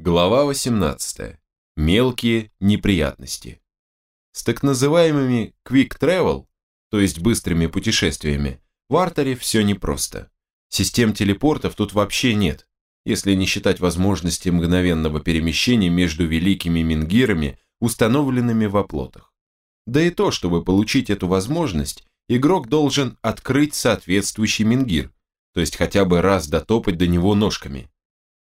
Глава 18. Мелкие неприятности. С так называемыми quick travel, то есть быстрыми путешествиями, в артере все непросто. Систем телепортов тут вообще нет, если не считать возможности мгновенного перемещения между великими мингирами, установленными в оплотах. Да и то, чтобы получить эту возможность, игрок должен открыть соответствующий мингир, то есть хотя бы раз дотопать до него ножками.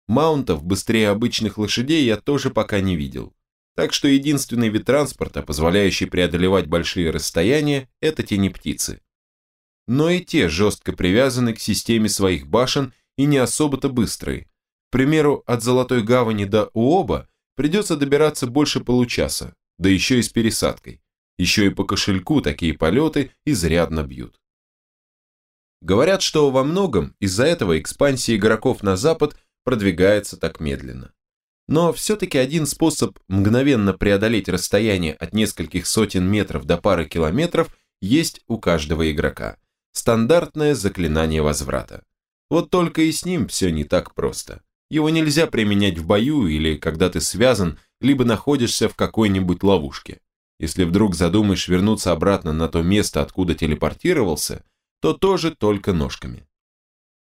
Маунтов быстрее обычных лошадей я тоже пока не видел. Так что единственный вид транспорта, позволяющий преодолевать большие расстояния, это тени птицы. Но и те жестко привязаны к системе своих башен и не особо-то быстрые. К примеру, от Золотой Гавани до Уоба придется добираться больше получаса, да еще и с пересадкой. Еще и по кошельку такие полеты изрядно бьют. Говорят, что во многом из-за этого экспансия игроков на запад продвигается так медленно. Но все-таки один способ мгновенно преодолеть расстояние от нескольких сотен метров до пары километров есть у каждого игрока. Стандартное заклинание возврата. Вот только и с ним все не так просто. Его нельзя применять в бою или когда ты связан, либо находишься в какой-нибудь ловушке. Если вдруг задумаешь вернуться обратно на то место, откуда телепортировался, то тоже только ножками.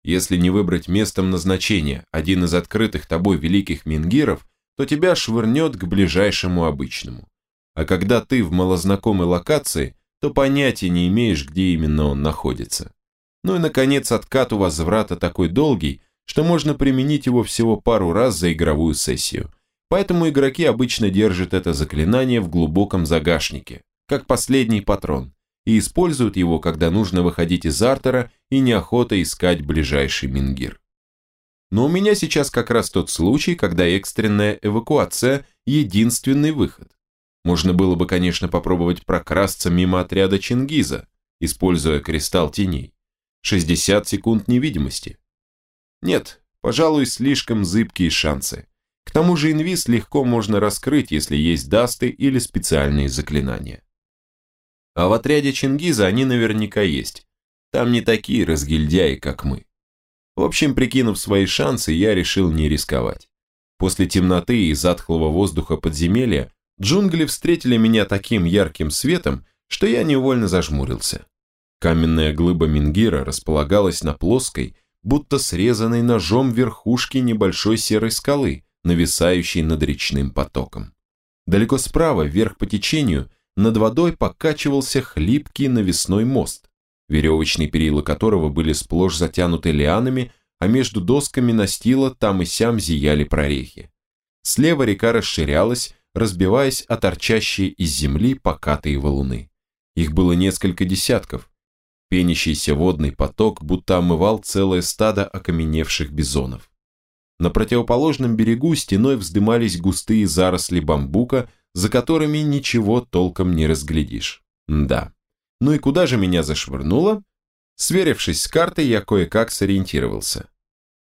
Если не выбрать местом назначения один из открытых тобой великих мингиров, то тебя швырнет к ближайшему обычному. А когда ты в малознакомой локации, то понятия не имеешь, где именно он находится. Ну и, наконец, откат у возврата такой долгий, что можно применить его всего пару раз за игровую сессию. Поэтому игроки обычно держат это заклинание в глубоком загашнике, как последний патрон, и используют его, когда нужно выходить из артера и неохота искать ближайший мингир. Но у меня сейчас как раз тот случай, когда экстренная эвакуация – единственный выход. Можно было бы, конечно, попробовать прокрасться мимо отряда Чингиза, используя кристалл теней. 60 секунд невидимости. Нет, пожалуй, слишком зыбкие шансы. К тому же инвиз легко можно раскрыть, если есть дасты или специальные заклинания. А в отряде Чингиза они наверняка есть. Там не такие разгильдяи, как мы. В общем, прикинув свои шансы, я решил не рисковать. После темноты и затхлого воздуха подземелья джунгли встретили меня таким ярким светом, что я невольно зажмурился. Каменная глыба Мингира располагалась на плоской, будто срезанной ножом верхушке небольшой серой скалы, нависающей над речным потоком. Далеко справа, вверх по течению, над водой покачивался хлипкий навесной мост, веревочные перила которого были сплошь затянуты лианами, а между досками настила там и сям зияли прорехи. Слева река расширялась, разбиваясь о торчащие из земли покатые валуны. Их было несколько десятков. Пенящийся водный поток будто омывал целое стадо окаменевших бизонов. На противоположном берегу стеной вздымались густые заросли бамбука, за которыми ничего толком не разглядишь. Да. Ну и куда же меня зашвырнуло? Сверившись с картой, я кое-как сориентировался.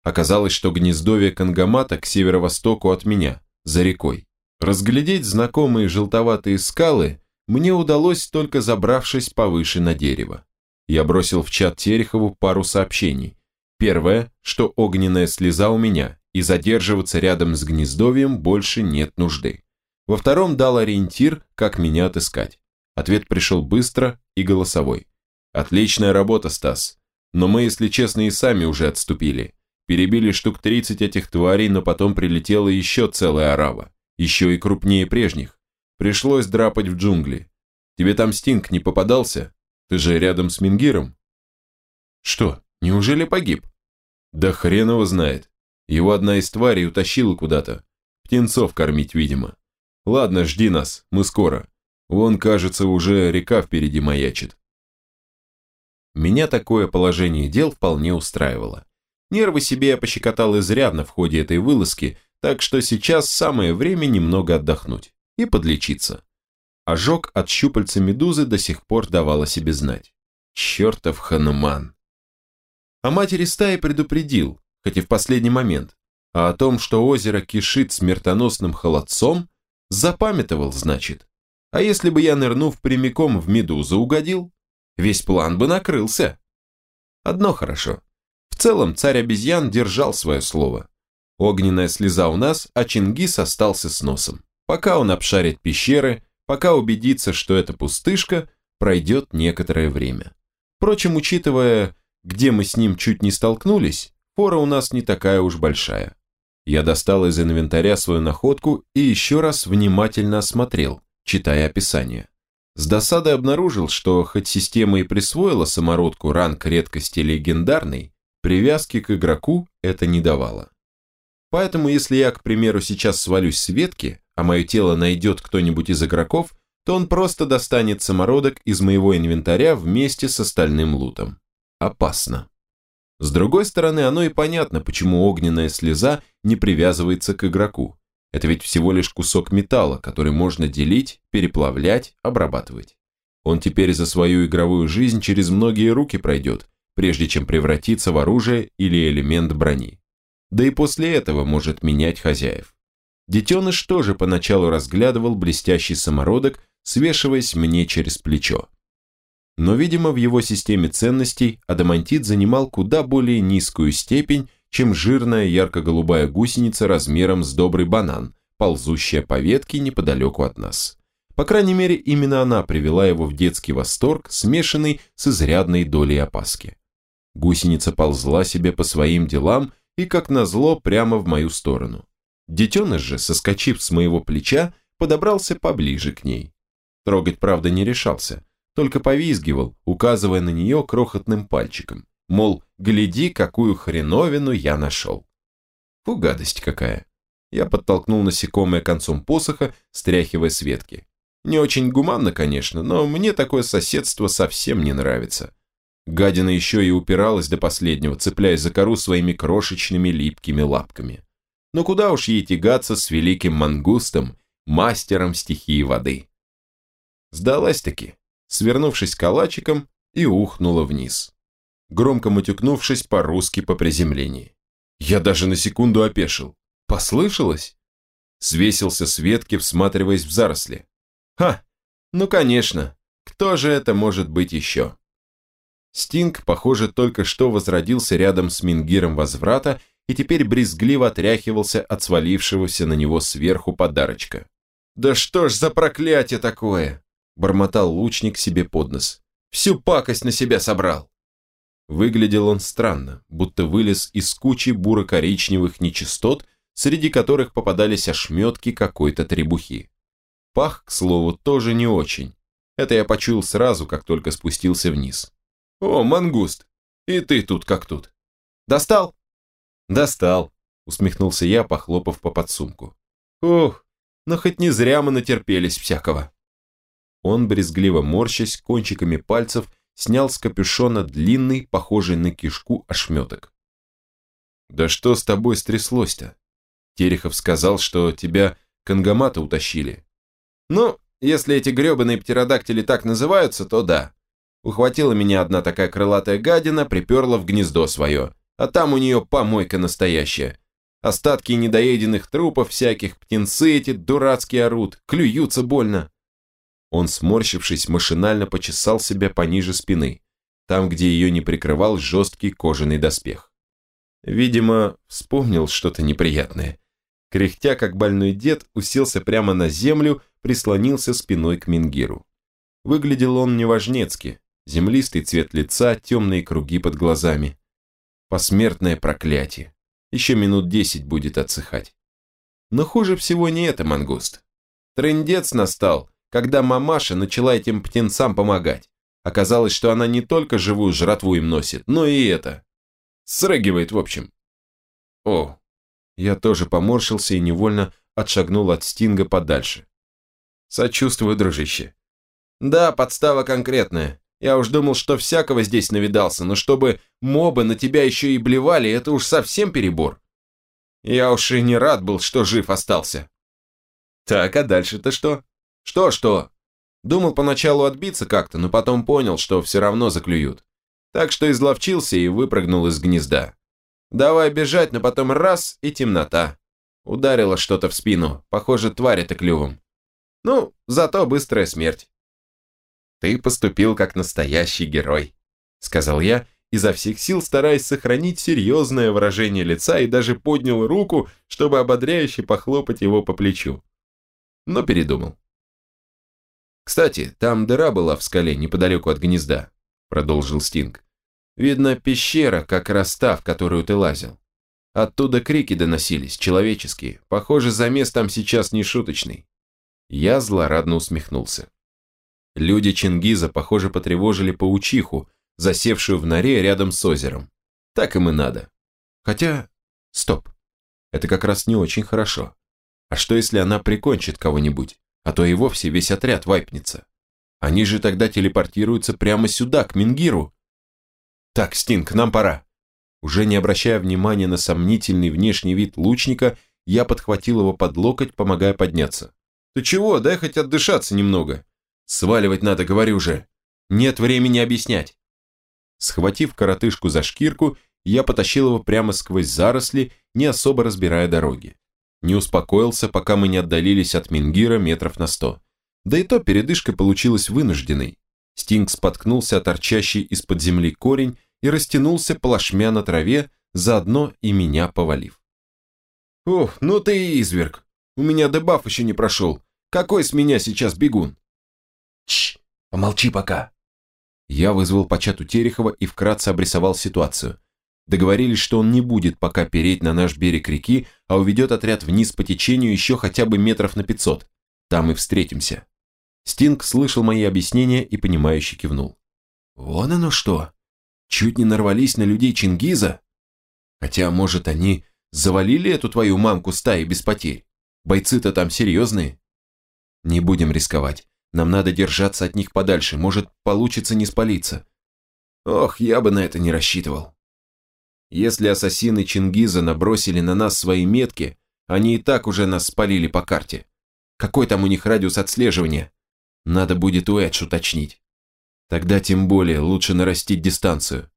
Оказалось, что гнездовье Кангамата к северо-востоку от меня, за рекой. Разглядеть знакомые желтоватые скалы мне удалось только забравшись повыше на дерево. Я бросил в чат Терехову пару сообщений. Первое, что огненная слеза у меня, и задерживаться рядом с гнездовьем больше нет нужды. Во втором дал ориентир, как меня отыскать. Ответ пришел быстро и голосовой. Отличная работа, Стас. Но мы, если честно, и сами уже отступили. Перебили штук 30 этих тварей, но потом прилетела еще целая орава. Еще и крупнее прежних. Пришлось драпать в джунгли. Тебе там Стинг не попадался? Ты же рядом с Мингиром. Что, неужели погиб? Да хрен его знает. Его одна из тварей утащила куда-то. Птенцов кормить, видимо. Ладно, жди нас, мы скоро. Вон, кажется, уже река впереди маячит. Меня такое положение дел вполне устраивало. Нервы себе я пощекотал изрядно в ходе этой вылазки, так что сейчас самое время немного отдохнуть и подлечиться. Ожог от щупальца медузы до сих пор давал о себе знать. Чертов хануман. А матери стаи предупредил, хоть и в последний момент, а о том, что озеро кишит смертоносным холодцом, Запамятовал, значит. А если бы я, нырнув прямиком в медузу, угодил? Весь план бы накрылся. Одно хорошо. В целом царь обезьян держал свое слово. Огненная слеза у нас, а Чингис остался с носом. Пока он обшарит пещеры, пока убедится, что это пустышка, пройдет некоторое время. Впрочем, учитывая, где мы с ним чуть не столкнулись, фора у нас не такая уж большая. Я достал из инвентаря свою находку и еще раз внимательно осмотрел, читая описание. С досадой обнаружил, что хоть система и присвоила самородку ранг редкости легендарный, привязки к игроку это не давало. Поэтому если я, к примеру, сейчас свалюсь с ветки, а мое тело найдет кто-нибудь из игроков, то он просто достанет самородок из моего инвентаря вместе с остальным лутом. Опасно. С другой стороны, оно и понятно, почему огненная слеза не привязывается к игроку. Это ведь всего лишь кусок металла, который можно делить, переплавлять, обрабатывать. Он теперь за свою игровую жизнь через многие руки пройдет, прежде чем превратиться в оружие или элемент брони. Да и после этого может менять хозяев. Детеныш тоже поначалу разглядывал блестящий самородок, свешиваясь мне через плечо. Но, видимо, в его системе ценностей адамантит занимал куда более низкую степень, чем жирная ярко-голубая гусеница размером с добрый банан, ползущая по ветке неподалеку от нас. По крайней мере, именно она привела его в детский восторг, смешанный с изрядной долей опаски. Гусеница ползла себе по своим делам и, как назло, прямо в мою сторону. Детеныш же, соскочив с моего плеча, подобрался поближе к ней. Трогать, правда, не решался, только повизгивал, указывая на нее крохотным пальчиком мол, гляди, какую хреновину я нашел. Фу, гадость какая. Я подтолкнул насекомое концом посоха, стряхивая с ветки. Не очень гуманно, конечно, но мне такое соседство совсем не нравится. Гадина еще и упиралась до последнего, цепляясь за кору своими крошечными липкими лапками. Но куда уж ей тягаться с великим мангустом, мастером стихии воды. Сдалась-таки, свернувшись калачиком, и ухнула вниз громко матюкнувшись по-русски по приземлении. Я даже на секунду опешил. Послышалось? Свесился с ветки, всматриваясь в заросли. Ха, ну конечно, кто же это может быть еще? Стинг, похоже, только что возродился рядом с Мингиром возврата и теперь брезгливо отряхивался от свалившегося на него сверху подарочка. «Да что ж за проклятие такое!» – бормотал лучник себе под нос. «Всю пакость на себя собрал!» Выглядел он странно, будто вылез из кучи буро-коричневых нечистот, среди которых попадались ошметки какой-то требухи. Пах, к слову, тоже не очень. Это я почуял сразу, как только спустился вниз. «О, мангуст! И ты тут как тут!» «Достал?» «Достал», усмехнулся я, похлопав по подсумку. «Ух, но хоть не зря мы натерпелись всякого». Он, брезгливо морщась, кончиками пальцев, снял с капюшона длинный, похожий на кишку, ошметок. «Да что с тобой стряслось-то? Терехов сказал, что тебя к утащили». «Ну, если эти гребаные птеродактили так называются, то да. Ухватила меня одна такая крылатая гадина, приперла в гнездо свое, а там у нее помойка настоящая. Остатки недоеденных трупов всяких, птенцы эти дурацкие орут, клюются больно. Он, сморщившись, машинально почесал себя пониже спины, там, где ее не прикрывал жесткий кожаный доспех. Видимо, вспомнил что-то неприятное. Кряхтя, как больной дед, уселся прямо на землю, прислонился спиной к Мингиру. Выглядел он неважнецки, землистый цвет лица, темные круги под глазами. Посмертное проклятие. Еще минут десять будет отсыхать. Но хуже всего не это, мангуст. Трындец настал, когда мамаша начала этим птенцам помогать. Оказалось, что она не только живую жратву им носит, но и это. Срыгивает, в общем. О, я тоже поморщился и невольно отшагнул от Стинга подальше. Сочувствую, дружище. Да, подстава конкретная. Я уж думал, что всякого здесь навидался, но чтобы мобы на тебя еще и блевали, это уж совсем перебор. Я уж и не рад был, что жив остался. Так, а дальше-то что? Что-что? Думал поначалу отбиться как-то, но потом понял, что все равно заклюют. Так что изловчился и выпрыгнул из гнезда. Давай бежать, но потом раз и темнота. Ударило что-то в спину, похоже, тварь это клювом. Ну, зато быстрая смерть. Ты поступил как настоящий герой, сказал я изо всех сил стараясь сохранить серьезное выражение лица и даже поднял руку, чтобы ободряюще похлопать его по плечу. Но передумал. «Кстати, там дыра была в скале неподалеку от гнезда», продолжил Стинг. «Видно, пещера, как раз та, в которую ты лазил. Оттуда крики доносились, человеческие. Похоже, замес там сейчас не шуточный». Я злорадно усмехнулся. Люди Чингиза, похоже, потревожили паучиху, засевшую в норе рядом с озером. Так им и надо. Хотя... Стоп. Это как раз не очень хорошо. А что, если она прикончит кого-нибудь? А то и вовсе весь отряд вайпнется. Они же тогда телепортируются прямо сюда, к Мингиру. Так, Стинг, нам пора. Уже не обращая внимания на сомнительный внешний вид лучника, я подхватил его под локоть, помогая подняться. Ты чего, дай хоть отдышаться немного. Сваливать надо, говорю же. Нет времени объяснять. Схватив коротышку за шкирку, я потащил его прямо сквозь заросли, не особо разбирая дороги. Не успокоился, пока мы не отдалились от Мингира метров на сто. Да и то передышка получилась вынужденной. Стинг споткнулся о торчащий из-под земли корень и растянулся плашмя на траве, заодно и меня повалив. «Ох, ну ты и изверг! У меня дебаф еще не прошел. Какой с меня сейчас бегун?» «Чш, помолчи пока!» Я вызвал Почату Терехова и вкратце обрисовал ситуацию. Договорились, что он не будет пока переть на наш берег реки, а уведет отряд вниз по течению еще хотя бы метров на 500. Там и встретимся. Стинг слышал мои объяснения и понимающе кивнул. Вон оно что. Чуть не нарвались на людей Чингиза. Хотя, может, они завалили эту твою мамку стаи без потерь. Бойцы-то там серьезные. Не будем рисковать. Нам надо держаться от них подальше, может, получится не спалиться. Ох, я бы на это не рассчитывал. Если ассасины Чингиза набросили на нас свои метки, они и так уже нас спалили по карте. Какой там у них радиус отслеживания? Надо будет у Эдж уточнить. Тогда тем более лучше нарастить дистанцию.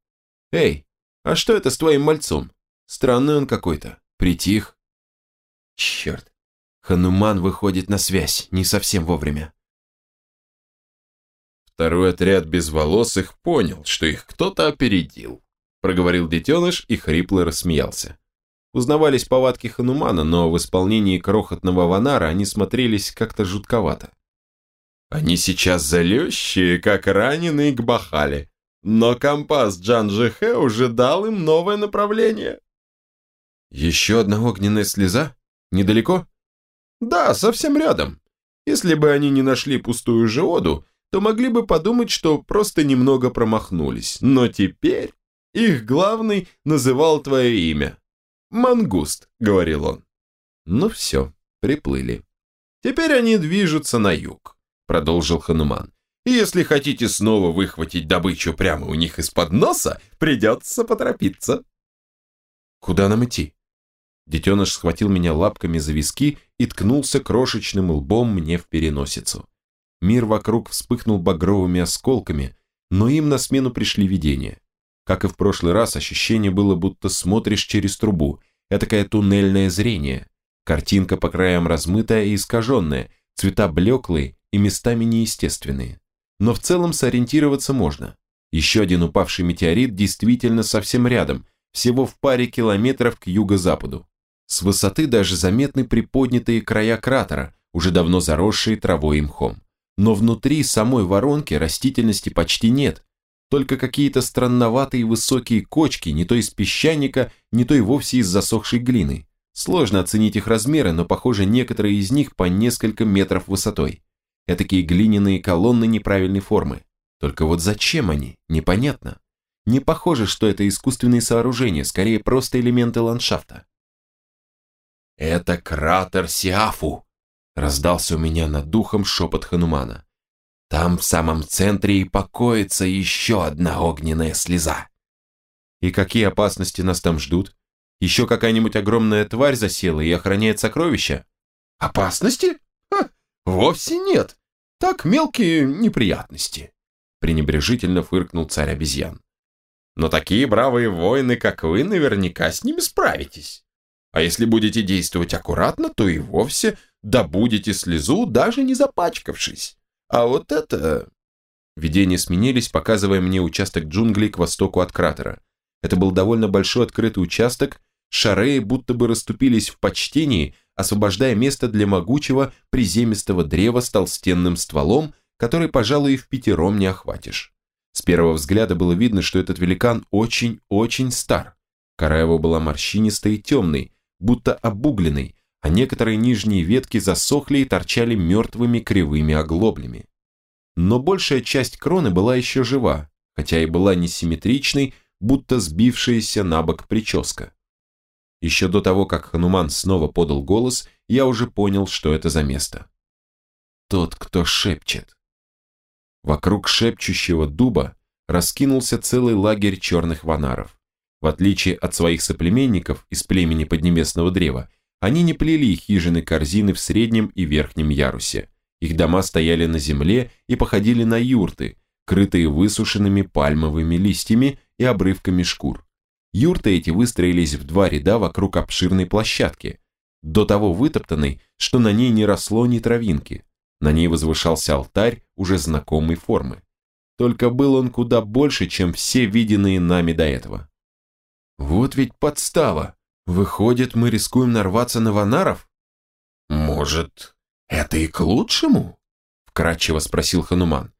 Эй, а что это с твоим мальцом? Странный он какой-то. Притих. Черт. Хануман выходит на связь, не совсем вовремя. Второй отряд безволосых понял, что их кто-то опередил. Проговорил детеныш и хрипло рассмеялся. Узнавались повадки Ханумана, но в исполнении крохотного ванара они смотрелись как-то жутковато. Они сейчас залещие, как раненые к Бахале, но компас Джан-Жихе уже дал им новое направление. Еще одна огненная слеза? Недалеко? Да, совсем рядом. Если бы они не нашли пустую жеоду, то могли бы подумать, что просто немного промахнулись. Но теперь их главный называл твое имя. «Мангуст», — говорил он. Ну все, приплыли. Теперь они движутся на юг, продолжил Хануман. И если хотите снова выхватить добычу прямо у них из-под носа, придется поторопиться. Куда нам идти? Детеныш схватил меня лапками за виски и ткнулся крошечным лбом мне в переносицу. Мир вокруг вспыхнул багровыми осколками, но им на смену пришли видения. Как и в прошлый раз, ощущение было, будто смотришь через трубу. Этакое туннельное зрение. Картинка по краям размытая и искаженная, цвета блеклые и местами неестественные. Но в целом сориентироваться можно. Еще один упавший метеорит действительно совсем рядом, всего в паре километров к юго-западу. С высоты даже заметны приподнятые края кратера, уже давно заросшие травой и мхом но внутри самой воронки растительности почти нет, только какие-то странноватые высокие кочки, не то из песчаника, не то и вовсе из засохшей глины. Сложно оценить их размеры, но, похоже, некоторые из них по несколько метров высотой. Этакие глиняные колонны неправильной формы. Только вот зачем они, непонятно. Не похоже, что это искусственные сооружения, скорее просто элементы ландшафта. «Это кратер Сиафу», Раздался у меня над духом шепот Ханумана. Там в самом центре и покоится еще одна огненная слеза. И какие опасности нас там ждут? Еще какая-нибудь огромная тварь засела и охраняет сокровища? Опасности? Ха, вовсе нет. Так мелкие неприятности. Пренебрежительно фыркнул царь обезьян. Но такие бравые воины, как вы, наверняка с ними справитесь. А если будете действовать аккуратно, то и вовсе добудете слезу, даже не запачкавшись. А вот это... Видения сменились, показывая мне участок джунглей к востоку от кратера. Это был довольно большой открытый участок, шареи будто бы расступились в почтении, освобождая место для могучего приземистого древа с толстенным стволом, который, пожалуй, и в пятером не охватишь. С первого взгляда было видно, что этот великан очень-очень стар. Кора его была морщинистой и темной, будто обугленной, а некоторые нижние ветки засохли и торчали мертвыми кривыми оглоблями. Но большая часть кроны была еще жива, хотя и была несимметричной, будто сбившаяся на бок прическа. Еще до того, как Хануман снова подал голос, я уже понял, что это за место. Тот, кто шепчет. Вокруг шепчущего дуба раскинулся целый лагерь черных ванаров. В отличие от своих соплеменников из племени Поднебесного древа, они не плели хижины корзины в среднем и верхнем ярусе. Их дома стояли на земле и походили на юрты, крытые высушенными пальмовыми листьями и обрывками шкур. Юрты эти выстроились в два ряда вокруг обширной площадки, до того вытоптанной, что на ней не росло ни травинки. На ней возвышался алтарь уже знакомой формы. Только был он куда больше, чем все виденные нами до этого. Вот ведь подстава. Выходит, мы рискуем нарваться на ванаров? Может, это и к лучшему? Вкратчиво спросил Хануман.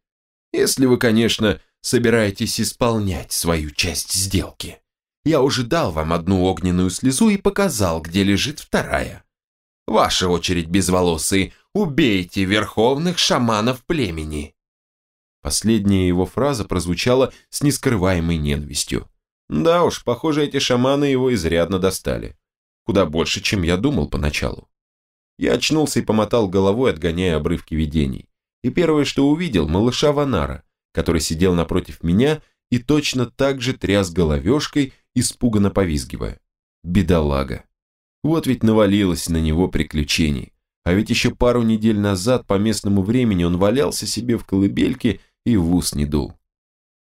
Если вы, конечно, собираетесь исполнять свою часть сделки. Я уже дал вам одну огненную слезу и показал, где лежит вторая. Ваша очередь, безволосые, убейте верховных шаманов племени. Последняя его фраза прозвучала с нескрываемой ненавистью. Да уж, похоже, эти шаманы его изрядно достали. Куда больше, чем я думал поначалу. Я очнулся и помотал головой, отгоняя обрывки видений. И первое, что увидел, малыша Ванара, который сидел напротив меня и точно так же тряс головешкой, испуганно повизгивая. Бедолага. Вот ведь навалилось на него приключений. А ведь еще пару недель назад по местному времени он валялся себе в колыбельке и в ус не дул.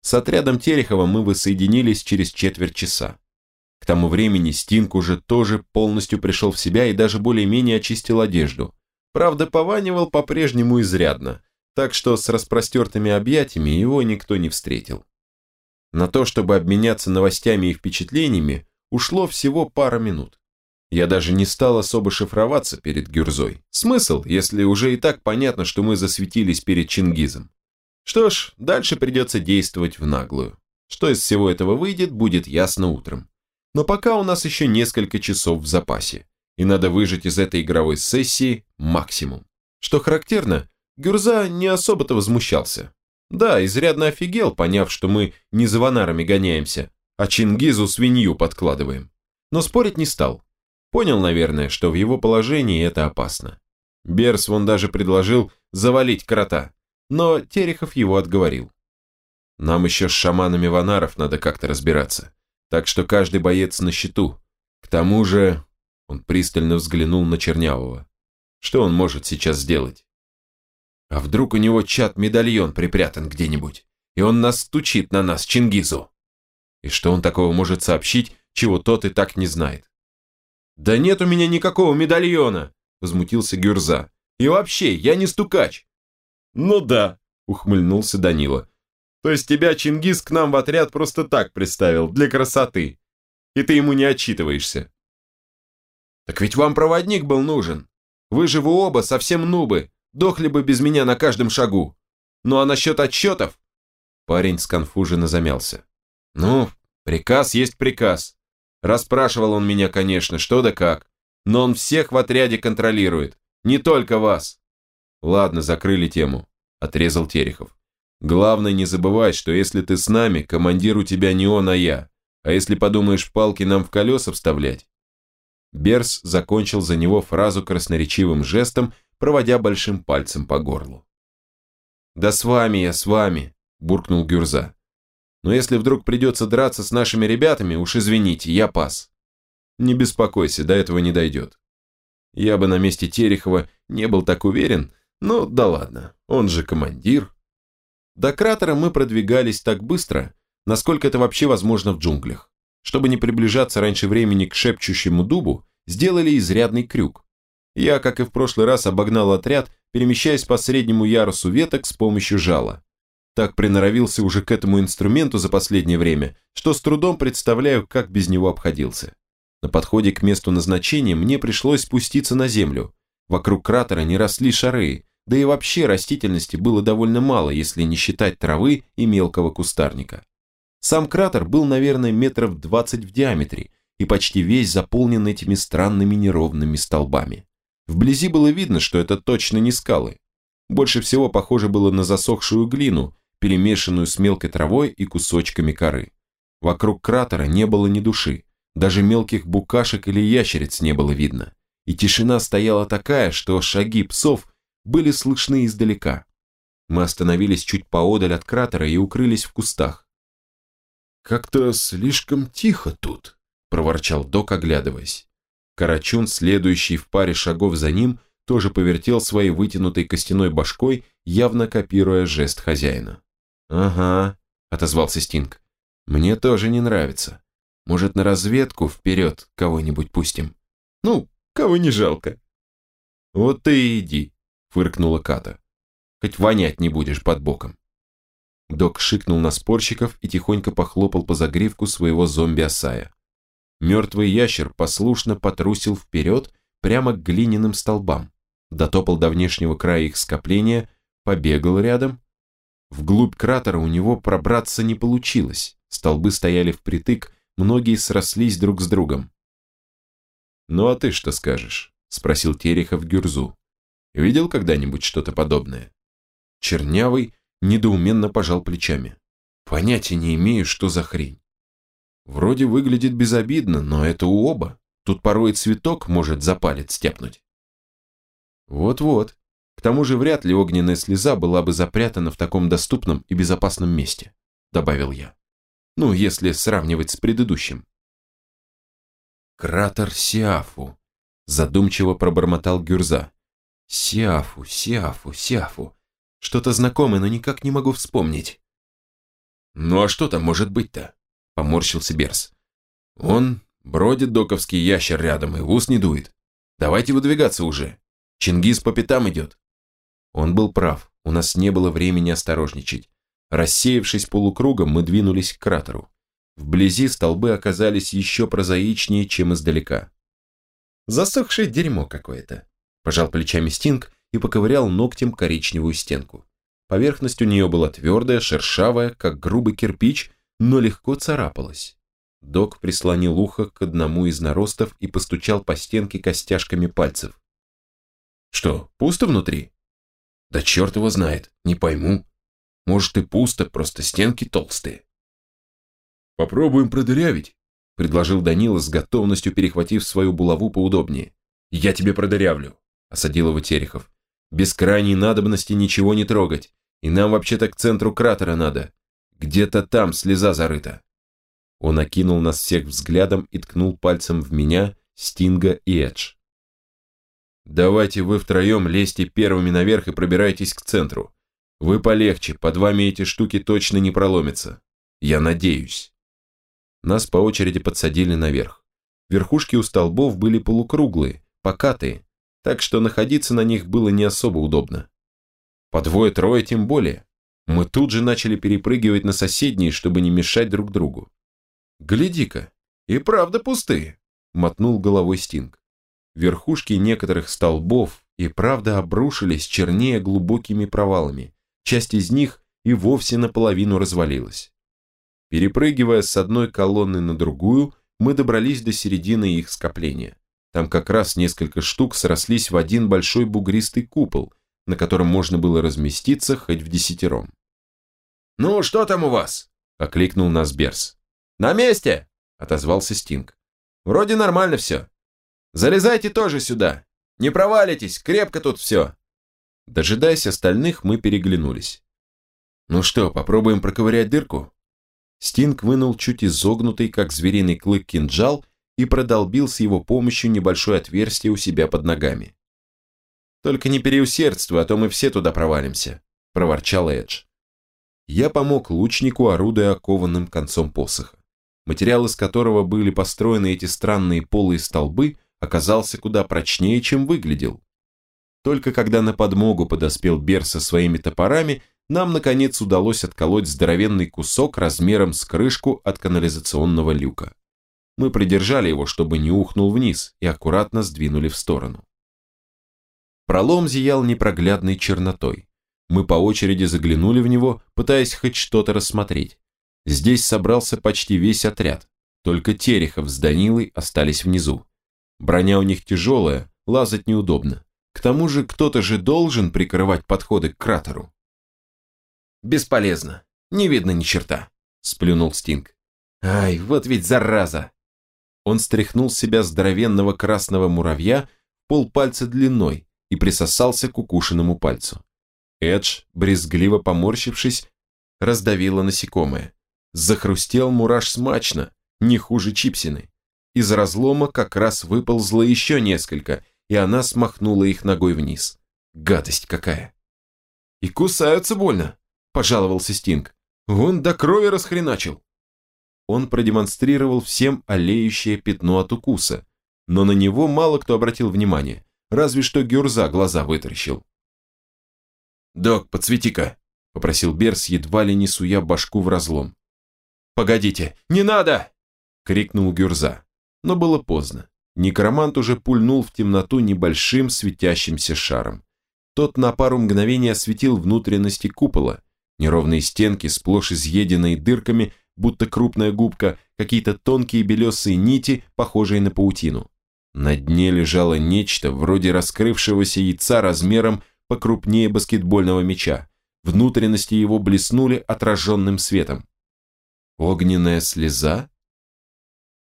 С отрядом Терехова мы воссоединились через четверть часа. К тому времени Стинг уже тоже полностью пришел в себя и даже более-менее очистил одежду. Правда, пованивал по-прежнему изрядно, так что с распростертыми объятиями его никто не встретил. На то, чтобы обменяться новостями и впечатлениями, ушло всего пара минут. Я даже не стал особо шифроваться перед Гюрзой. Смысл, если уже и так понятно, что мы засветились перед Чингизом. Что ж, дальше придется действовать в наглую. Что из всего этого выйдет, будет ясно утром. Но пока у нас еще несколько часов в запасе, и надо выжать из этой игровой сессии максимум. Что характерно, Гюрза не особо-то возмущался. Да, изрядно офигел, поняв, что мы не за ванарами гоняемся, а Чингизу свинью подкладываем. Но спорить не стал. Понял, наверное, что в его положении это опасно. Берс вон даже предложил завалить крота, но Терехов его отговорил. Нам еще с шаманами ванаров надо как-то разбираться, так что каждый боец на счету. К тому же, он пристально взглянул на Чернявого. Что он может сейчас сделать? А вдруг у него чат-медальон припрятан где-нибудь, и он нас стучит на нас, Чингизу? И что он такого может сообщить, чего тот и так не знает? «Да нет у меня никакого медальона!» – возмутился Гюрза. «И вообще, я не стукач!» «Ну да», — ухмыльнулся Данила. «То есть тебя Чингис к нам в отряд просто так представил, для красоты. И ты ему не отчитываешься». «Так ведь вам проводник был нужен. Вы же вы оба совсем нубы, дохли бы без меня на каждом шагу. Ну а насчет отчетов?» Парень сконфуженно замялся. «Ну, приказ есть приказ. Расспрашивал он меня, конечно, что да как. Но он всех в отряде контролирует, не только вас. Ладно, закрыли тему, отрезал Терехов. Главное, не забывай, что если ты с нами, командир у тебя не он, а я. А если подумаешь палки нам в колеса вставлять? Берс закончил за него фразу красноречивым жестом, проводя большим пальцем по горлу. «Да с вами я, с вами», – буркнул Гюрза. «Но если вдруг придется драться с нашими ребятами, уж извините, я пас». «Не беспокойся, до этого не дойдет». Я бы на месте Терехова не был так уверен, ну, да ладно, он же командир. До кратера мы продвигались так быстро, насколько это вообще возможно в джунглях. Чтобы не приближаться раньше времени к шепчущему дубу, сделали изрядный крюк. Я, как и в прошлый раз, обогнал отряд, перемещаясь по среднему ярусу веток с помощью жала. Так приноровился уже к этому инструменту за последнее время, что с трудом представляю, как без него обходился. На подходе к месту назначения мне пришлось спуститься на землю. Вокруг кратера не росли шары, да и вообще растительности было довольно мало, если не считать травы и мелкого кустарника. Сам кратер был, наверное, метров 20 в диаметре и почти весь заполнен этими странными неровными столбами. Вблизи было видно, что это точно не скалы. Больше всего похоже было на засохшую глину, перемешанную с мелкой травой и кусочками коры. Вокруг кратера не было ни души, даже мелких букашек или ящериц не было видно. И тишина стояла такая, что шаги псов были слышны издалека. Мы остановились чуть поодаль от кратера и укрылись в кустах. «Как-то слишком тихо тут», – проворчал док, оглядываясь. Карачун, следующий в паре шагов за ним, тоже повертел своей вытянутой костяной башкой, явно копируя жест хозяина. «Ага», – отозвался Стинг. «Мне тоже не нравится. Может, на разведку вперед кого-нибудь пустим? Ну, кого не жалко». «Вот ты и иди», – фыркнула Ката. «Хоть вонять не будешь под боком». Док шикнул на спорщиков и тихонько похлопал по загривку своего зомби-осая. Мертвый ящер послушно потрусил вперед прямо к глиняным столбам, дотопал до внешнего края их скопления, побегал рядом. Вглубь кратера у него пробраться не получилось, столбы стояли впритык, многие срослись друг с другом. «Ну а ты что скажешь?» – спросил Терехов Гюрзу. «Видел когда-нибудь что-то подобное?» Чернявый недоуменно пожал плечами. «Понятия не имею, что за хрень. Вроде выглядит безобидно, но это у оба. Тут порой цветок может за палец степнуть. Вот-вот. К тому же вряд ли огненная слеза была бы запрятана в таком доступном и безопасном месте, добавил я. Ну, если сравнивать с предыдущим. Кратер Сиафу, задумчиво пробормотал Гюрза. Сиафу, Сиафу, Сиафу. Что-то знакомое, но никак не могу вспомнить. Ну а что там может быть-то? Поморщился Берс. Он бродит доковский ящер рядом и в ус не дует. Давайте выдвигаться уже. Чингис по пятам идет. Он был прав, у нас не было времени осторожничать. Рассеявшись полукругом, мы двинулись к кратеру. Вблизи столбы оказались еще прозаичнее, чем издалека. «Засохшее дерьмо какое-то», – пожал плечами Стинг и поковырял ногтем коричневую стенку. Поверхность у нее была твердая, шершавая, как грубый кирпич, но легко царапалась. Док прислонил ухо к одному из наростов и постучал по стенке костяшками пальцев. «Что, пусто внутри?» «Да черт его знает, не пойму. Может и пусто, просто стенки толстые». «Попробуем продырявить», — предложил Данила с готовностью перехватив свою булаву поудобнее. «Я тебе продырявлю», — осадил его Терехов. «Без крайней надобности ничего не трогать, и нам вообще-то к центру кратера надо. Где-то там слеза зарыта. Он окинул нас всех взглядом и ткнул пальцем в меня, Стинга и Эдж. «Давайте вы втроем лезьте первыми наверх и пробирайтесь к центру. Вы полегче, под вами эти штуки точно не проломятся. Я надеюсь». Нас по очереди подсадили наверх. Верхушки у столбов были полукруглые, покатые, так что находиться на них было не особо удобно. По двое-трое тем более. Мы тут же начали перепрыгивать на соседние, чтобы не мешать друг другу. «Гляди-ка, и правда пустые», — мотнул головой Стинг. Верхушки некоторых столбов и правда обрушились чернее глубокими провалами, часть из них и вовсе наполовину развалилась. Перепрыгивая с одной колонны на другую, мы добрались до середины их скопления. Там как раз несколько штук срослись в один большой бугристый купол, на котором можно было разместиться хоть в десятером. «Ну, что там у вас?» – окликнул нас Берс. «На месте!» – отозвался Стинг. «Вроде нормально все. Залезайте тоже сюда. Не провалитесь, крепко тут все». Дожидаясь остальных, мы переглянулись. «Ну что, попробуем проковырять дырку?» Стинг вынул чуть изогнутый, как звериный клык, кинжал и продолбил с его помощью небольшое отверстие у себя под ногами. «Только не переусердствуй, а то мы все туда провалимся», – проворчал Эдж. Я помог лучнику, орудуя окованным концом посоха. Материал, из которого были построены эти странные полые столбы, оказался куда прочнее, чем выглядел. Только когда на подмогу подоспел Бер со своими топорами, нам, наконец, удалось отколоть здоровенный кусок размером с крышку от канализационного люка. Мы придержали его, чтобы не ухнул вниз, и аккуратно сдвинули в сторону. Пролом зиял непроглядной чернотой. Мы по очереди заглянули в него, пытаясь хоть что-то рассмотреть. Здесь собрался почти весь отряд, только Терехов с Данилой остались внизу. Броня у них тяжелая, лазать неудобно. К тому же кто-то же должен прикрывать подходы к кратеру. «Бесполезно. Не видно ни черта», – сплюнул Стинг. «Ай, вот ведь зараза!» Он стряхнул с себя здоровенного красного муравья полпальца длиной и присосался к укушенному пальцу. Эдж, брезгливо поморщившись, раздавила насекомое. Захрустел мураш смачно, не хуже чипсины. Из разлома как раз выползло еще несколько, и она смахнула их ногой вниз. Гадость какая. «И кусаются больно», – пожаловался Стинг. «Вон до крови расхреначил». Он продемонстрировал всем олеющее пятно от укуса, но на него мало кто обратил внимание, разве что Гюрза глаза вытаращил. «Док, подсвети-ка», – попросил Берс, едва ли не суя башку в разлом. «Погодите, не надо!» – крикнул Гюрза. Но было поздно. Некромант уже пульнул в темноту небольшим светящимся шаром. Тот на пару мгновений осветил внутренности купола. Неровные стенки, сплошь изъеденные дырками, будто крупная губка, какие-то тонкие белесые нити, похожие на паутину. На дне лежало нечто вроде раскрывшегося яйца размером покрупнее баскетбольного мяча. Внутренности его блеснули отраженным светом. Огненная слеза?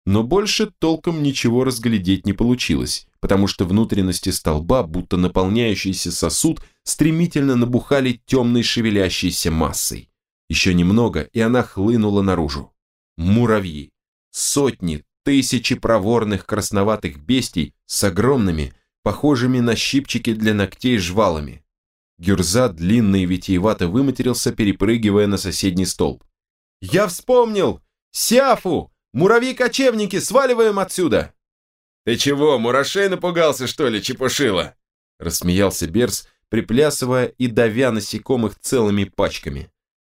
Но больше толком ничего разглядеть не получилось, потому что внутренности столба, будто наполняющийся сосуд, стремительно набухали темной шевелящейся массой. Еще немного, и она хлынула наружу. Муравьи. Сотни, тысячи проворных красноватых бестий с огромными, похожими на щипчики для ногтей жвалами. Гюрза длинно и витиевато выматерился, перепрыгивая на соседний столб. «Я вспомнил! Сиафу! Муравьи-кочевники, сваливаем отсюда!» «Ты чего, мурашей напугался, что ли, чепушила?» Рассмеялся Берс, приплясывая и давя насекомых целыми пачками.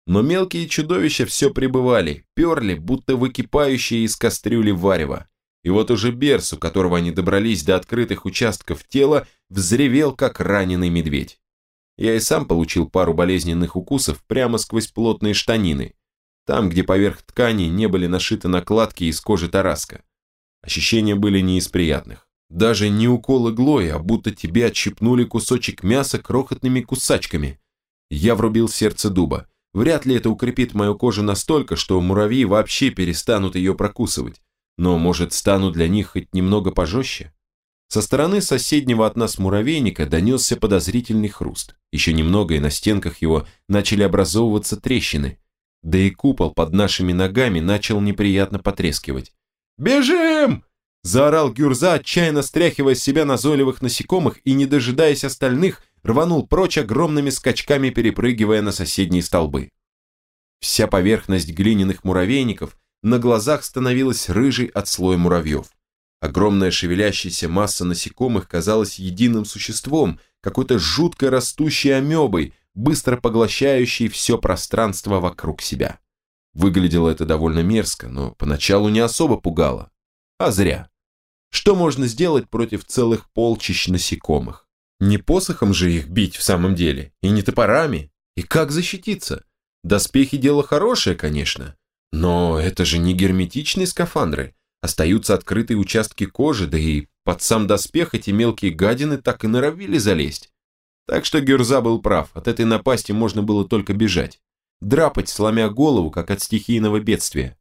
Но мелкие чудовища все пребывали, перли, будто выкипающие из кастрюли варева. И вот уже Берс, у которого они добрались до открытых участков тела, взревел, как раненый медведь. Я и сам получил пару болезненных укусов прямо сквозь плотные штанины, там, где поверх ткани не были нашиты накладки из кожи тараска. Ощущения были не из приятных. Даже не укол иглой, а будто тебе отщипнули кусочек мяса крохотными кусачками. Я врубил сердце дуба. Вряд ли это укрепит мою кожу настолько, что муравьи вообще перестанут ее прокусывать но, может, стану для них хоть немного пожестче? Со стороны соседнего от нас муравейника донесся подозрительный хруст. Еще немного, и на стенках его начали образовываться трещины. Да и купол под нашими ногами начал неприятно потрескивать. «Бежим!» – заорал Гюрза, отчаянно стряхивая с себя назойливых насекомых и, не дожидаясь остальных, рванул прочь огромными скачками, перепрыгивая на соседние столбы. Вся поверхность глиняных муравейников на глазах становилась рыжей от слоя муравьев. Огромная шевелящаяся масса насекомых казалась единым существом, какой-то жутко растущей амебой, быстро поглощающей все пространство вокруг себя. Выглядело это довольно мерзко, но поначалу не особо пугало. А зря. Что можно сделать против целых полчищ насекомых? Не посохом же их бить в самом деле, и не топорами. И как защититься? Доспехи дело хорошее, конечно, но это же не герметичные скафандры. Остаются открытые участки кожи, да и под сам доспех эти мелкие гадины так и норовили залезть. Так что Гюрза был прав, от этой напасти можно было только бежать. Драпать, сломя голову, как от стихийного бедствия.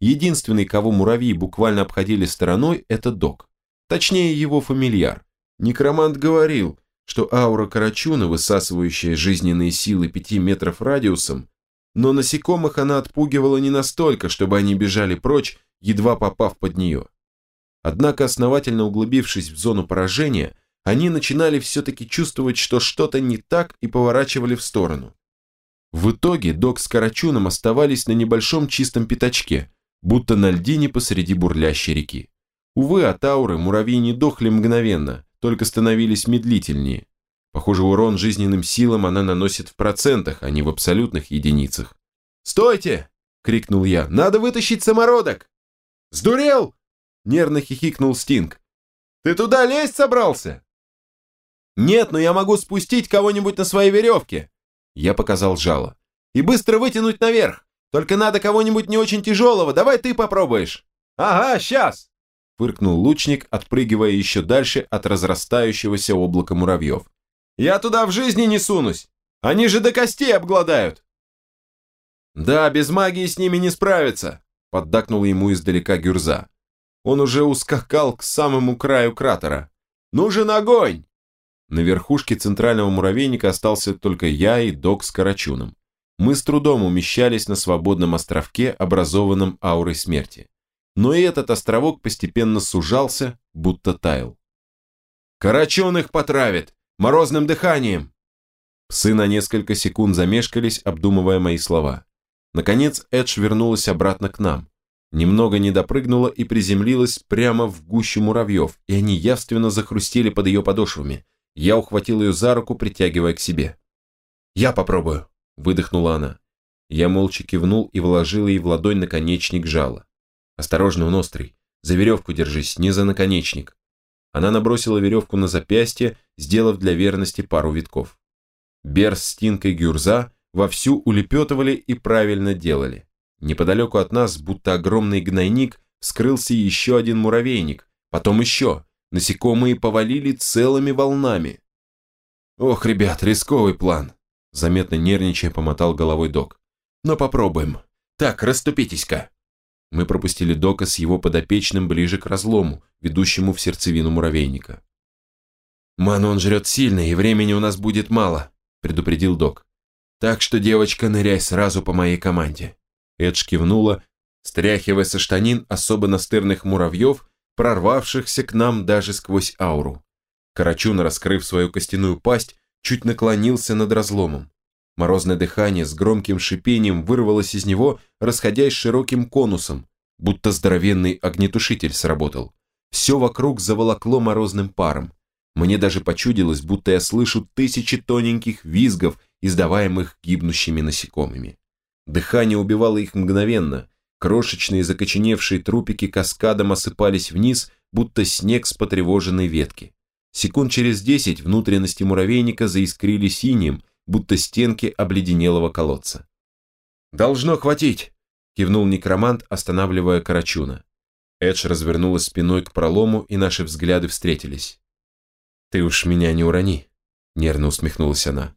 Единственный, кого муравьи буквально обходили стороной, это док. Точнее, его фамильяр. Некромант говорил, что аура Карачуна, высасывающая жизненные силы пяти метров радиусом, но насекомых она отпугивала не настолько, чтобы они бежали прочь, едва попав под нее. Однако, основательно углубившись в зону поражения, они начинали все-таки чувствовать, что что-то не так и поворачивали в сторону. В итоге док с Карачуном оставались на небольшом чистом пятачке, будто на льдине посреди бурлящей реки. Увы, от ауры муравьи не дохли мгновенно, только становились медлительнее. Похоже, урон жизненным силам она наносит в процентах, а не в абсолютных единицах. «Стойте!» — крикнул я. «Надо вытащить самородок!» «Сдурел?» — нервно хихикнул Стинг. «Ты туда лезть собрался?» «Нет, но я могу спустить кого-нибудь на своей веревке!» Я показал жало. «И быстро вытянуть наверх! Только надо кого-нибудь не очень тяжелого, давай ты попробуешь!» «Ага, сейчас!» Фыркнул лучник, отпрыгивая еще дальше от разрастающегося облака муравьев. «Я туда в жизни не сунусь! Они же до костей обгладают!» «Да, без магии с ними не справиться!» Поддакнул ему издалека Гюрза. Он уже ускакал к самому краю кратера. «Нужен огонь!» На верхушке центрального муравейника остался только я и док с Карачуном. Мы с трудом умещались на свободном островке, образованном аурой смерти. Но и этот островок постепенно сужался, будто таял. «Карачун потравит! Морозным дыханием!» Псы на несколько секунд замешкались, обдумывая мои слова. Наконец Эдж вернулась обратно к нам. Немного не допрыгнула и приземлилась прямо в гущу муравьев, и они явственно захрустели под ее подошвами. Я ухватил ее за руку, притягивая к себе. «Я попробую», — выдохнула она. Я молча кивнул и вложил ей в ладонь наконечник жала. «Осторожно, он острый. За веревку держись, не за наконечник». Она набросила веревку на запястье, сделав для верности пару витков. Берс с Тинкой Гюрза вовсю улепетывали и правильно делали. Неподалеку от нас, будто огромный гнойник, скрылся еще один муравейник, потом еще. Насекомые повалили целыми волнами. «Ох, ребят, рисковый план», – заметно нервничая помотал головой док. «Но попробуем. Так, расступитесь-ка». Мы пропустили дока с его подопечным ближе к разлому, ведущему в сердцевину муравейника. «Ману он жрет сильно, и времени у нас будет мало», – предупредил док. «Так что, девочка, ныряй сразу по моей команде». Эдж кивнула, стряхивая со штанин особо настырных муравьев прорвавшихся к нам даже сквозь ауру. Карачун, раскрыв свою костяную пасть, чуть наклонился над разломом. Морозное дыхание с громким шипением вырвалось из него, расходясь широким конусом, будто здоровенный огнетушитель сработал. Все вокруг заволокло морозным паром. Мне даже почудилось, будто я слышу тысячи тоненьких визгов, издаваемых гибнущими насекомыми. Дыхание убивало их мгновенно, Крошечные закоченевшие трупики каскадом осыпались вниз, будто снег с потревоженной ветки. Секунд через десять внутренности муравейника заискрили синим, будто стенки обледенелого колодца. «Должно хватить!» – кивнул некромант, останавливая Карачуна. Эдж развернулась спиной к пролому, и наши взгляды встретились. «Ты уж меня не урони», – нервно усмехнулась она.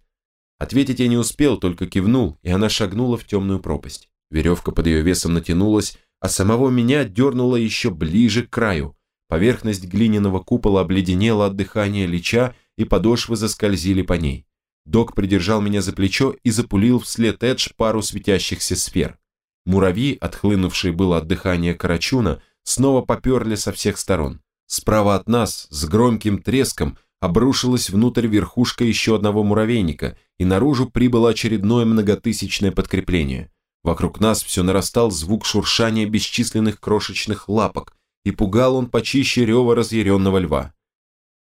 Ответить я не успел, только кивнул, и она шагнула в темную пропасть. Веревка под ее весом натянулась, а самого меня дернуло еще ближе к краю. Поверхность глиняного купола обледенела от дыхания лича, и подошвы заскользили по ней. Док придержал меня за плечо и запулил вслед Эдж пару светящихся сфер. Муравьи, отхлынувшие было от дыхания Карачуна, снова поперли со всех сторон. Справа от нас, с громким треском, обрушилась внутрь верхушка еще одного муравейника, и наружу прибыло очередное многотысячное подкрепление. Вокруг нас все нарастал звук шуршания бесчисленных крошечных лапок, и пугал он почище рева разъяренного льва.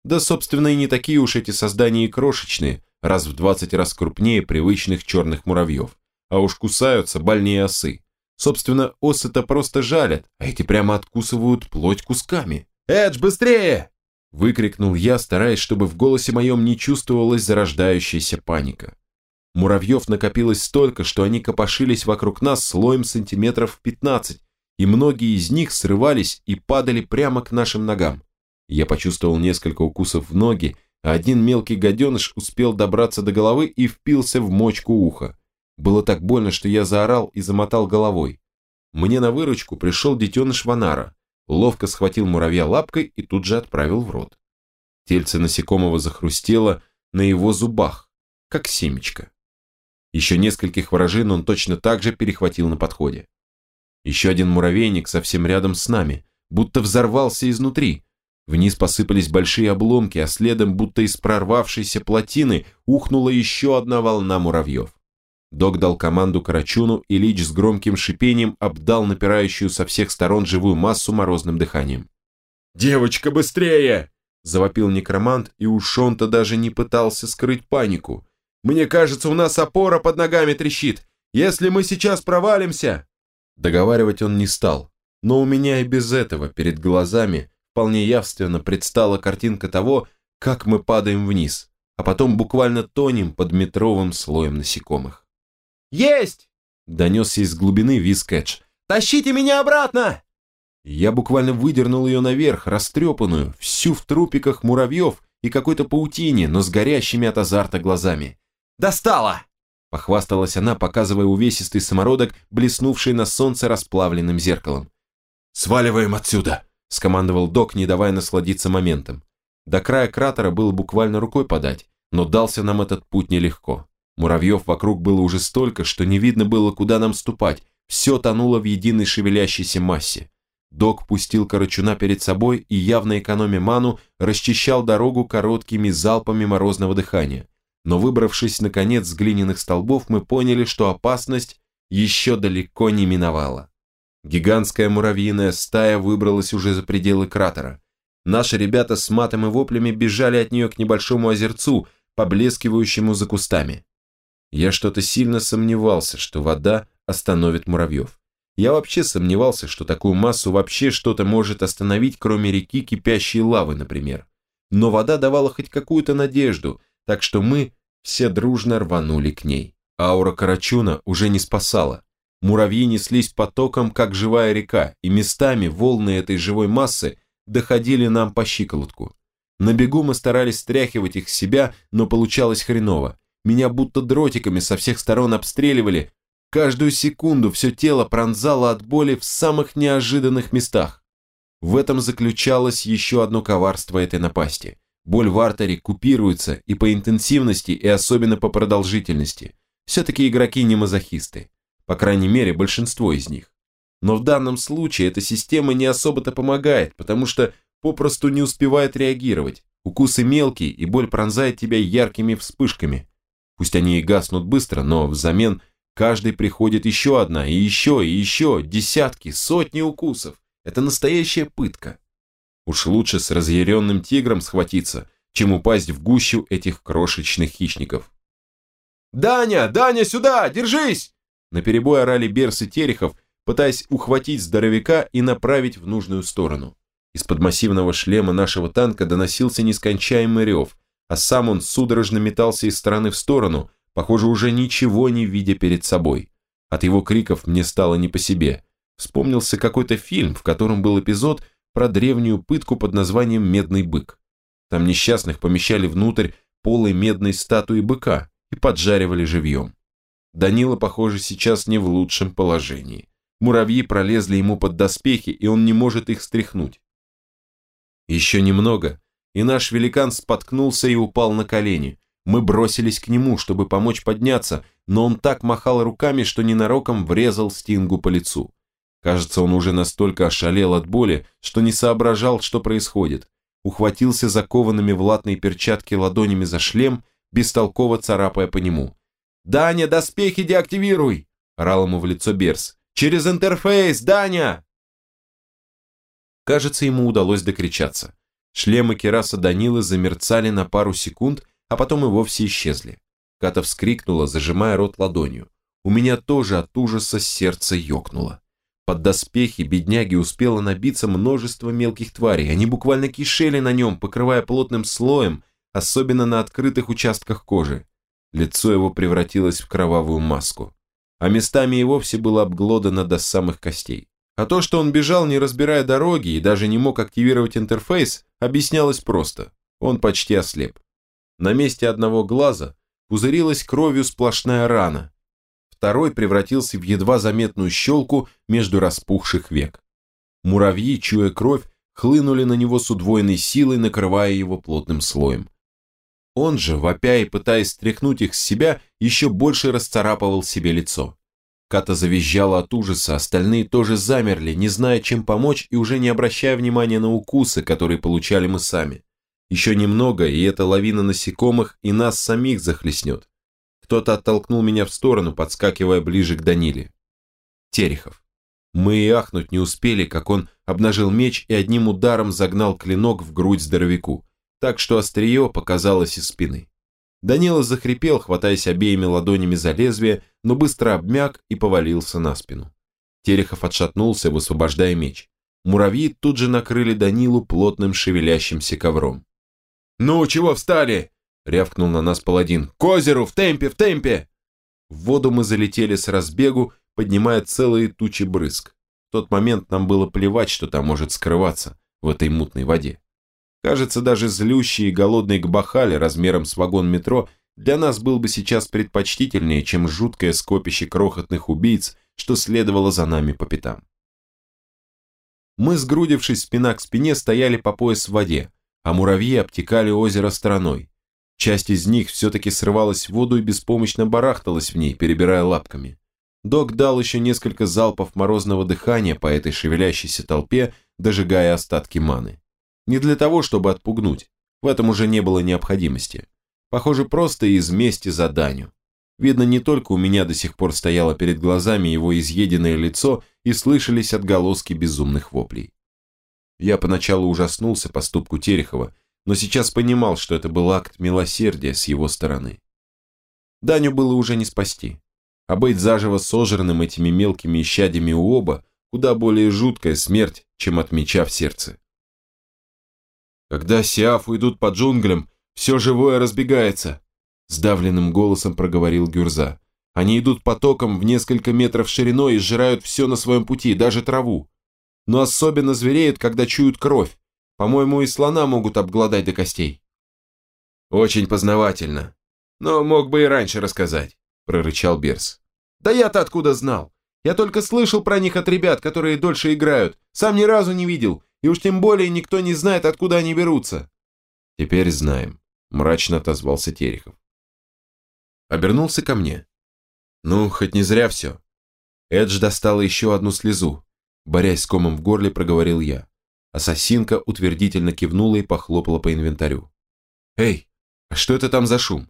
Да, собственно, и не такие уж эти создания и крошечные, раз в двадцать раз крупнее привычных черных муравьев. А уж кусаются больнее осы. Собственно, осы-то просто жалят, а эти прямо откусывают плоть кусками. «Эдж, быстрее!» Выкрикнул я, стараясь, чтобы в голосе моем не чувствовалась зарождающаяся паника. Муравьев накопилось столько, что они копошились вокруг нас слоем сантиметров 15, и многие из них срывались и падали прямо к нашим ногам. Я почувствовал несколько укусов в ноги, один мелкий гаденыш успел добраться до головы и впился в мочку уха. Было так больно, что я заорал и замотал головой. Мне на выручку пришел детеныш Ванара, ловко схватил муравья лапкой и тут же отправил в рот. Тельце насекомого захрустело на его зубах, как семечко. Еще нескольких вражин он точно так же перехватил на подходе. Еще один муравейник совсем рядом с нами, будто взорвался изнутри. Вниз посыпались большие обломки, а следом, будто из прорвавшейся плотины, ухнула еще одна волна муравьев. Док дал команду Карачуну, и Лич с громким шипением обдал напирающую со всех сторон живую массу морозным дыханием. «Девочка, быстрее!» завопил некромант, и уж он-то даже не пытался скрыть панику. «Мне кажется, у нас опора под ногами трещит. Если мы сейчас провалимся...» Договаривать он не стал, но у меня и без этого перед глазами вполне явственно предстала картинка того, как мы падаем вниз, а потом буквально тонем под метровым слоем насекомых. «Есть!» – донесся из глубины Вискетч. «Тащите меня обратно!» Я буквально выдернул ее наверх, растрепанную, всю в трупиках муравьев и какой-то паутине, но с горящими от азарта глазами. «Достала!» – похвасталась она, показывая увесистый самородок, блеснувший на солнце расплавленным зеркалом. «Сваливаем отсюда!» – скомандовал док, не давая насладиться моментом. До края кратера было буквально рукой подать, но дался нам этот путь нелегко. Муравьев вокруг было уже столько, что не видно было, куда нам ступать, все тонуло в единой шевелящейся массе. Док пустил Карачуна перед собой и, явно экономя ману, расчищал дорогу короткими залпами морозного дыхания. Но выбравшись, наконец, с глиняных столбов, мы поняли, что опасность еще далеко не миновала. Гигантская муравьиная стая выбралась уже за пределы кратера. Наши ребята с матом и воплями бежали от нее к небольшому озерцу, поблескивающему за кустами. Я что-то сильно сомневался, что вода остановит муравьев. Я вообще сомневался, что такую массу вообще что-то может остановить, кроме реки кипящей лавы, например. Но вода давала хоть какую-то надежду, так что мы все дружно рванули к ней. Аура Карачуна уже не спасала. Муравьи неслись потоком, как живая река, и местами волны этой живой массы доходили нам по щиколотку. На бегу мы старались стряхивать их с себя, но получалось хреново. Меня будто дротиками со всех сторон обстреливали, каждую секунду все тело пронзало от боли в самых неожиданных местах. В этом заключалось еще одно коварство этой напасти. Боль в артере купируется и по интенсивности, и особенно по продолжительности. Все-таки игроки не мазохисты. По крайней мере, большинство из них. Но в данном случае эта система не особо-то помогает, потому что попросту не успевает реагировать. Укусы мелкие, и боль пронзает тебя яркими вспышками. Пусть они и гаснут быстро, но взамен каждый приходит еще одна, и еще, и еще, десятки, сотни укусов. Это настоящая пытка. Уж лучше с разъяренным тигром схватиться, чем упасть в гущу этих крошечных хищников. «Даня! Даня, сюда! Держись!» Наперебой орали Берс и Терехов, пытаясь ухватить здоровяка и направить в нужную сторону. Из-под массивного шлема нашего танка доносился нескончаемый рев, а сам он судорожно метался из стороны в сторону, похоже, уже ничего не видя перед собой. От его криков мне стало не по себе. Вспомнился какой-то фильм, в котором был эпизод про древнюю пытку под названием «Медный бык». Там несчастных помещали внутрь полой медной статуи быка и поджаривали живьем. Данила, похоже, сейчас не в лучшем положении. Муравьи пролезли ему под доспехи, и он не может их стряхнуть. Еще немного, и наш великан споткнулся и упал на колени. Мы бросились к нему, чтобы помочь подняться, но он так махал руками, что ненароком врезал Стингу по лицу. Кажется, он уже настолько ошалел от боли, что не соображал, что происходит. Ухватился закованными в латные перчатки ладонями за шлем, бестолково царапая по нему. «Даня, доспехи деактивируй!» – орал ему в лицо Берс. «Через интерфейс, Даня!» Кажется, ему удалось докричаться. Шлемы кераса Данилы замерцали на пару секунд, а потом и вовсе исчезли. Ката вскрикнула, зажимая рот ладонью. У меня тоже от ужаса сердце ёкнуло. Под доспехи бедняги успело набиться множество мелких тварей. Они буквально кишели на нем, покрывая плотным слоем, особенно на открытых участках кожи. Лицо его превратилось в кровавую маску. А местами и вовсе было обглодано до самых костей. А то, что он бежал, не разбирая дороги и даже не мог активировать интерфейс, объяснялось просто. Он почти ослеп. На месте одного глаза пузырилась кровью сплошная рана, второй превратился в едва заметную щелку между распухших век. Муравьи, чуя кровь, хлынули на него с удвоенной силой, накрывая его плотным слоем. Он же, вопя и пытаясь стряхнуть их с себя, еще больше расцарапывал себе лицо. Ката завизжала от ужаса, остальные тоже замерли, не зная, чем помочь и уже не обращая внимания на укусы, которые получали мы сами. Еще немного, и эта лавина насекомых и нас самих захлестнет. Кто-то оттолкнул меня в сторону, подскакивая ближе к Даниле. Терехов. Мы и ахнуть не успели, как он обнажил меч и одним ударом загнал клинок в грудь здоровяку. Так что острие показалось из спины. Данила захрипел, хватаясь обеими ладонями за лезвие, но быстро обмяк и повалился на спину. Терехов отшатнулся, высвобождая меч. Муравьи тут же накрыли Данилу плотным шевелящимся ковром. «Ну, чего встали?» — рявкнул на нас паладин. «К озеру! В темпе! В темпе!» В воду мы залетели с разбегу, поднимая целые тучи брызг. В тот момент нам было плевать, что там может скрываться в этой мутной воде. Кажется, даже злющий и голодный Гбахали размером с вагон метро для нас был бы сейчас предпочтительнее, чем жуткое скопище крохотных убийц, что следовало за нами по пятам. Мы, сгрудившись спина к спине, стояли по пояс в воде, а муравьи обтекали озеро стороной. Часть из них все-таки срывалась в воду и беспомощно барахталась в ней, перебирая лапками. Док дал еще несколько залпов морозного дыхания по этой шевелящейся толпе, дожигая остатки маны. Не для того, чтобы отпугнуть. В этом уже не было необходимости. Похоже, просто из мести за Даню. Видно, не только у меня до сих пор стояло перед глазами его изъеденное лицо и слышались отголоски безумных воплей. Я поначалу ужаснулся поступку Терехова, но сейчас понимал, что это был акт милосердия с его стороны. Даню было уже не спасти, а быть заживо сожранным этими мелкими исчадьями у оба куда более жуткая смерть, чем от меча в сердце. Когда Сиаф уйдут по джунглям, все живое разбегается, сдавленным голосом проговорил Гюрза. Они идут потоком в несколько метров шириной и сжирают все на своем пути, даже траву. Но особенно звереют, когда чуют кровь. По-моему, и слона могут обглодать до костей. Очень познавательно. Но мог бы и раньше рассказать, прорычал Берс. Да я-то откуда знал? Я только слышал про них от ребят, которые дольше играют. Сам ни разу не видел. И уж тем более никто не знает, откуда они берутся. Теперь знаем, мрачно отозвался Терехов. Обернулся ко мне. Ну, хоть не зря все. Эдж достала еще одну слезу. Борясь с комом в горле, проговорил я. Ассасинка утвердительно кивнула и похлопала по инвентарю. «Эй, а что это там за шум?»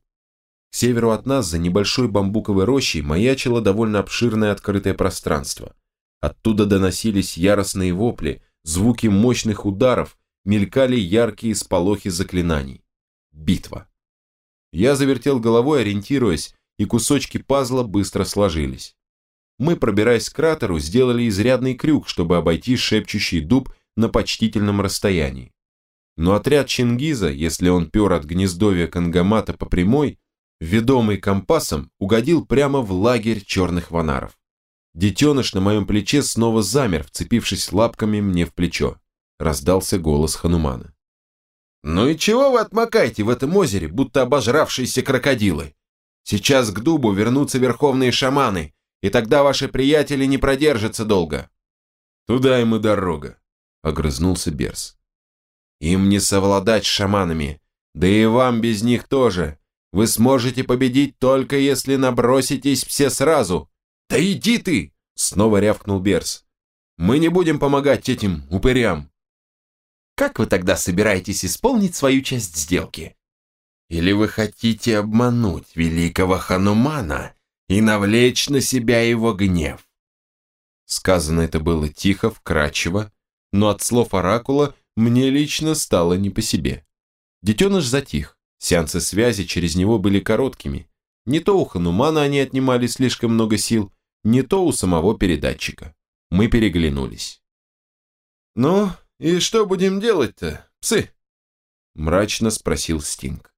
Северу от нас, за небольшой бамбуковой рощей, маячило довольно обширное открытое пространство. Оттуда доносились яростные вопли, звуки мощных ударов, мелькали яркие сполохи заклинаний. Битва. Я завертел головой, ориентируясь, и кусочки пазла быстро сложились. Мы, пробираясь к кратеру, сделали изрядный крюк, чтобы обойти шепчущий дуб на почтительном расстоянии. Но отряд Чингиза, если он пер от гнездовья Кангамата по прямой, ведомый компасом, угодил прямо в лагерь черных ванаров. Детеныш на моем плече снова замер, вцепившись лапками мне в плечо. Раздался голос Ханумана. «Ну и чего вы отмокаете в этом озере, будто обожравшиеся крокодилы? Сейчас к дубу вернутся верховные шаманы, и тогда ваши приятели не продержатся долго». «Туда им и дорога», — огрызнулся Берс. «Им не совладать с шаманами, да и вам без них тоже. Вы сможете победить только если наброситесь все сразу, «Да иди ты!» — снова рявкнул Берс. «Мы не будем помогать этим упырям». «Как вы тогда собираетесь исполнить свою часть сделки? Или вы хотите обмануть великого Ханумана и навлечь на себя его гнев?» Сказано это было тихо, вкрадчиво, но от слов Оракула мне лично стало не по себе. Детеныш затих, сеансы связи через него были короткими. Не то у Ханумана они отнимали слишком много сил, не то у самого передатчика. Мы переглянулись. «Ну, и что будем делать-то, псы?» Мрачно спросил Стинг.